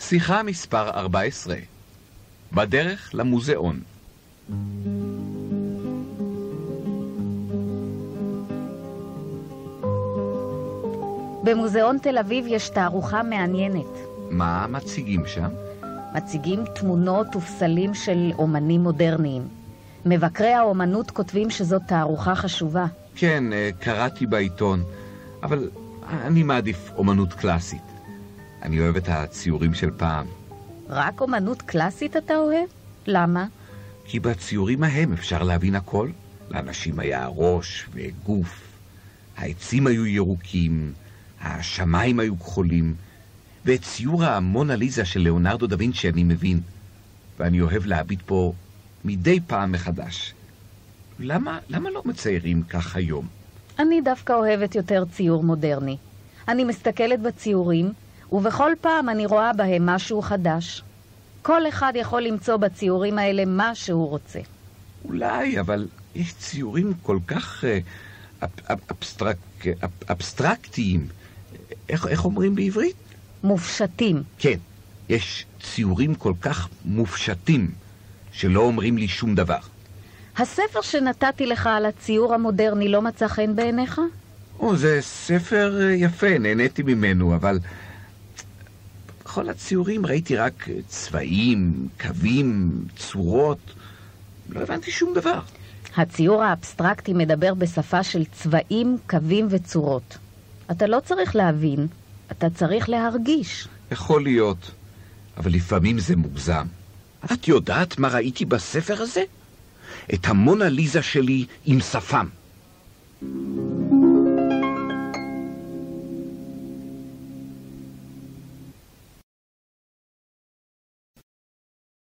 שיחה מספר 14 בדרך למוזיאון במוזיאון תל אביב יש תערוכה מעניינת. מה מציגים שם? מציגים תמונות ופסלים של אומנים מודרניים. מבקרי האומנות כותבים שזאת תערוכה חשובה. כן, אה, קראתי בעיתון, אבל אני מעדיף אומנות קלאסית. אני אוהב את הציורים של פעם. רק אומנות קלאסית אתה אוהב? למה? כי בציורים ההם אפשר להבין הכל. לאנשים היה ראש וגוף, העצים היו ירוקים, השמיים היו כחולים, ואת ציור המונה ליזה של ליאונרדו דה וינצ'י אני מבין, ואני אוהב להביט פה מדי פעם מחדש. למה, למה לא מציירים כך היום? אני דווקא אוהבת יותר ציור מודרני. אני מסתכלת בציורים, ובכל פעם אני רואה בהם משהו חדש. כל אחד יכול למצוא בציורים האלה מה שהוא רוצה. אולי, אבל יש ציורים כל כך uh, אב, אב, אבסטרק, אב, אבסטרקטיים. איך, איך אומרים בעברית? מופשטים. כן, יש ציורים כל כך מופשטים, שלא אומרים לי שום דבר. הספר שנתתי לך על הציור המודרני לא מצא חן בעיניך? או, זה ספר אה, יפה, נהניתי ממנו, אבל בכל הציורים ראיתי רק צבעים, קווים, צורות. לא הבנתי שום דבר. הציור האבסטרקטי מדבר בשפה של צבעים, קווים וצורות. אתה לא צריך להבין, אתה צריך להרגיש. יכול להיות, אבל לפעמים זה מוגזם. את יודעת מה ראיתי בספר הזה? את המונה ליזה שלי עם שפם.